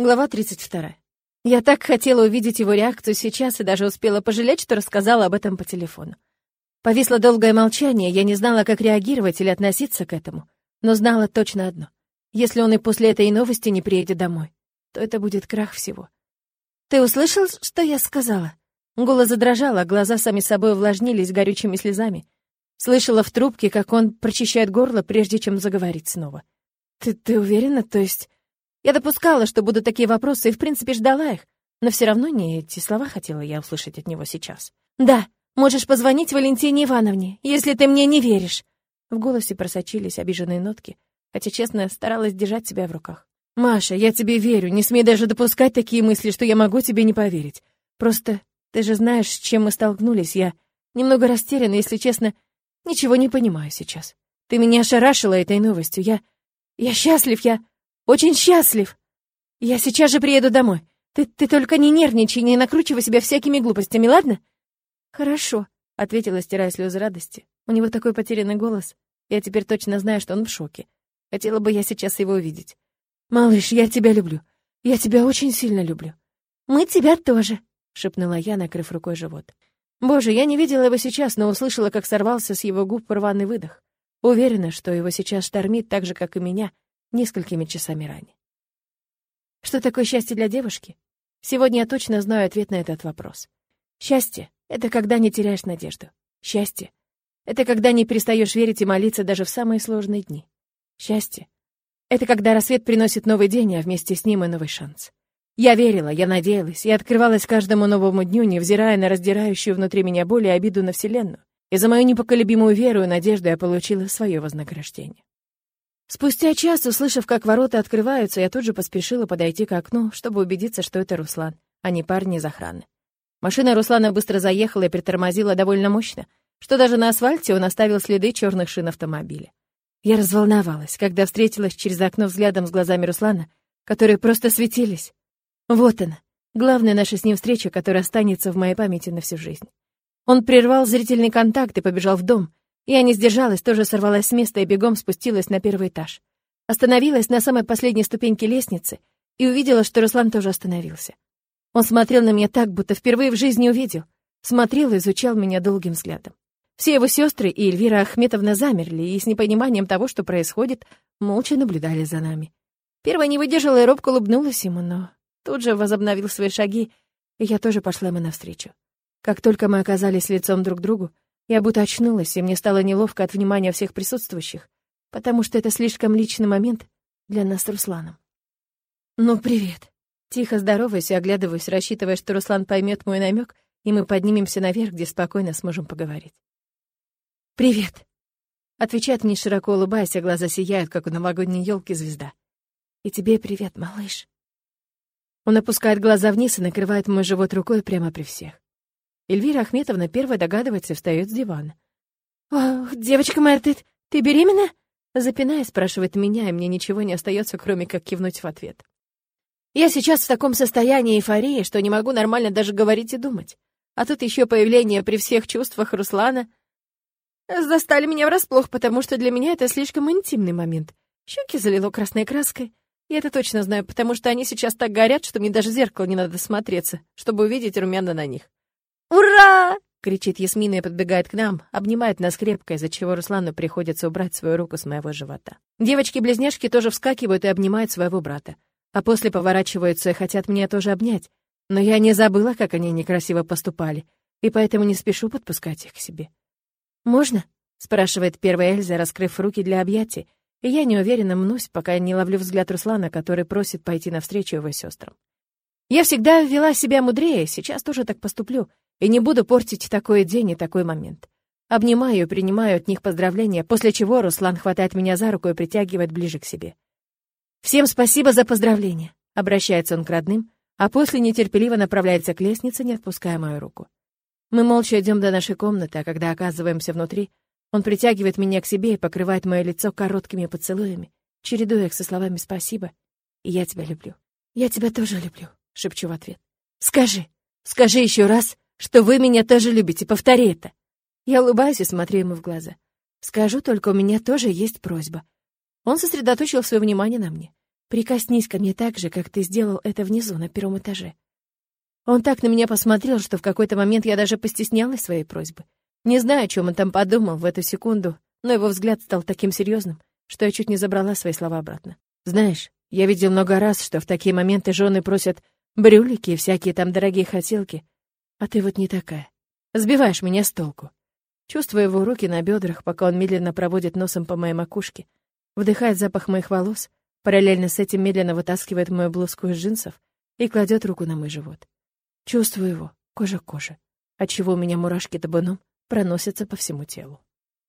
Глава 32. Я так хотела увидеть его реакцию сейчас и даже успела пожалеть, что рассказала об этом по телефону. Повисло долгое молчание, я не знала, как реагировать или относиться к этому, но знала точно одно. Если он и после этой новости не приедет домой, то это будет крах всего. «Ты услышал, что я сказала?» Голос задрожал, а глаза сами собой увлажнились горючими слезами. Слышала в трубке, как он прочищает горло, прежде чем заговорить снова. «Ты, ты уверена? То есть...» Я допускала, что будут такие вопросы, и, в принципе, ждала их, но все равно не эти слова хотела я услышать от него сейчас. «Да, можешь позвонить Валентине Ивановне, если ты мне не веришь». В голосе просочились обиженные нотки, хотя, честно, старалась держать себя в руках. «Маша, я тебе верю, не смей даже допускать такие мысли, что я могу тебе не поверить. Просто ты же знаешь, с чем мы столкнулись, я немного растеряна, если честно, ничего не понимаю сейчас. Ты меня ошарашила этой новостью, я... Я счастлив, я... Очень счастлив. Я сейчас же приеду домой. Ты, ты только не нервничай, не накручивай себя всякими глупостями, ладно? Хорошо, ответила, стирая слезы радости. У него такой потерянный голос. Я теперь точно знаю, что он в шоке. Хотела бы я сейчас его увидеть. Малыш, я тебя люблю. Я тебя очень сильно люблю. Мы тебя тоже, шепнула я, накрыв рукой живот. Боже, я не видела его сейчас, но услышала, как сорвался с его губ рваный выдох. Уверена, что его сейчас штормит так же, как и меня, несколькими часами ранее. Что такое счастье для девушки? Сегодня я точно знаю ответ на этот вопрос. Счастье — это когда не теряешь надежду. Счастье — это когда не перестаешь верить и молиться даже в самые сложные дни. Счастье — это когда рассвет приносит новый день, а вместе с ним и новый шанс. Я верила, я надеялась, и открывалась каждому новому дню, невзирая на раздирающую внутри меня боль и обиду на Вселенную. И за мою непоколебимую веру и надежду я получила свое вознаграждение. Спустя час, услышав, как ворота открываются, я тут же поспешила подойти к окну, чтобы убедиться, что это Руслан, а не парни из охраны. Машина Руслана быстро заехала и притормозила довольно мощно, что даже на асфальте он оставил следы черных шин автомобиля. Я разволновалась, когда встретилась через окно взглядом с глазами Руслана, которые просто светились. Вот она, главная наша с ним встреча, которая останется в моей памяти на всю жизнь. Он прервал зрительный контакт и побежал в дом, я не сдержалась, тоже сорвалась с места и бегом спустилась на первый этаж. Остановилась на самой последней ступеньке лестницы и увидела, что Руслан тоже остановился. Он смотрел на меня так, будто впервые в жизни увидел. Смотрел и изучал меня долгим взглядом. Все его сестры и Эльвира Ахметовна замерли и с непониманием того, что происходит, молча наблюдали за нами. Первая не выдержала и робко улыбнулась ему, но тут же возобновил свои шаги, и я тоже пошла ему навстречу. Как только мы оказались лицом друг к другу, я будто очнулась, и мне стало неловко от внимания всех присутствующих, потому что это слишком личный момент для нас с Русланом. «Ну, привет!» Тихо здороваюсь и оглядываюсь, рассчитывая, что Руслан поймет мой намек, и мы поднимемся наверх, где спокойно сможем поговорить. «Привет!» Отвечает мне широко улыбаясь, а глаза сияют, как у новогодней елки звезда. «И тебе привет, малыш!» Он опускает глаза вниз и накрывает мой живот рукой прямо при всех. Эльвира Ахметовна первая догадывается и встает с дивана. «Ох, девочка моя, ты, беременна?» Запиная, спрашивает меня, и мне ничего не остается, кроме как кивнуть в ответ. Я сейчас в таком состоянии эйфории, что не могу нормально даже говорить и думать. А тут еще появление при всех чувствах Руслана застали меня врасплох, потому что для меня это слишком интимный момент. Щеки залило красной краской. Я это точно знаю, потому что они сейчас так горят, что мне даже зеркало не надо смотреться, чтобы увидеть румяна на них. «Ура!» — кричит Ясмина и подбегает к нам, обнимает нас крепко, из-за чего Руслану приходится убрать свою руку с моего живота. Девочки-близняшки тоже вскакивают и обнимают своего брата. А после поворачиваются и хотят меня тоже обнять. Но я не забыла, как они некрасиво поступали, и поэтому не спешу подпускать их к себе. «Можно?» — спрашивает первая Эльза, раскрыв руки для объятий, и я неуверенно мнусь, пока не ловлю взгляд Руслана, который просит пойти навстречу его сестрам. Я всегда вела себя мудрее, сейчас тоже так поступлю, и не буду портить такой день и такой момент. Обнимаю и принимаю от них поздравления, после чего Руслан хватает меня за руку и притягивает ближе к себе. «Всем спасибо за поздравления», — обращается он к родным, а после нетерпеливо направляется к лестнице, не отпуская мою руку. Мы молча идем до нашей комнаты, а когда оказываемся внутри, он притягивает меня к себе и покрывает мое лицо короткими поцелуями, чередуя их со словами «спасибо» и «я тебя люблю». «Я тебя тоже люблю», — шепчу в ответ. «Скажи, скажи еще раз, что вы меня тоже любите, повтори это. Я улыбаюсь и смотрю ему в глаза. Скажу только, у меня тоже есть просьба. Он сосредоточил свое внимание на мне. Прикоснись ко мне так же, как ты сделал это внизу, на первом этаже. Он так на меня посмотрел, что в какой-то момент я даже постеснялась своей просьбы. Не знаю, о чем он там подумал в эту секунду, но его взгляд стал таким серьезным, что я чуть не забрала свои слова обратно. Знаешь, я видел много раз, что в такие моменты жены просят брюлики и всякие там дорогие хотелки, а ты вот не такая. Сбиваешь меня с толку. Чувствую его руки на бедрах, пока он медленно проводит носом по моей макушке, вдыхает запах моих волос, параллельно с этим медленно вытаскивает мою блузку из джинсов и кладет руку на мой живот. Чувствую его, кожа к коже, отчего у меня мурашки табуном проносятся по всему телу.